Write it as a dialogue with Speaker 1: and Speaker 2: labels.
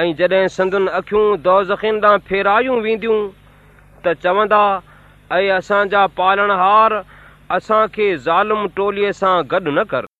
Speaker 1: ۽ جڏهن سندن اکيون دوزکن ڏانهن فيرايون وينديون ته چوندا ۽ اسان جا پالڻهار اسان کي ظالم ٽوليءَ سان گڏ نه ڪر.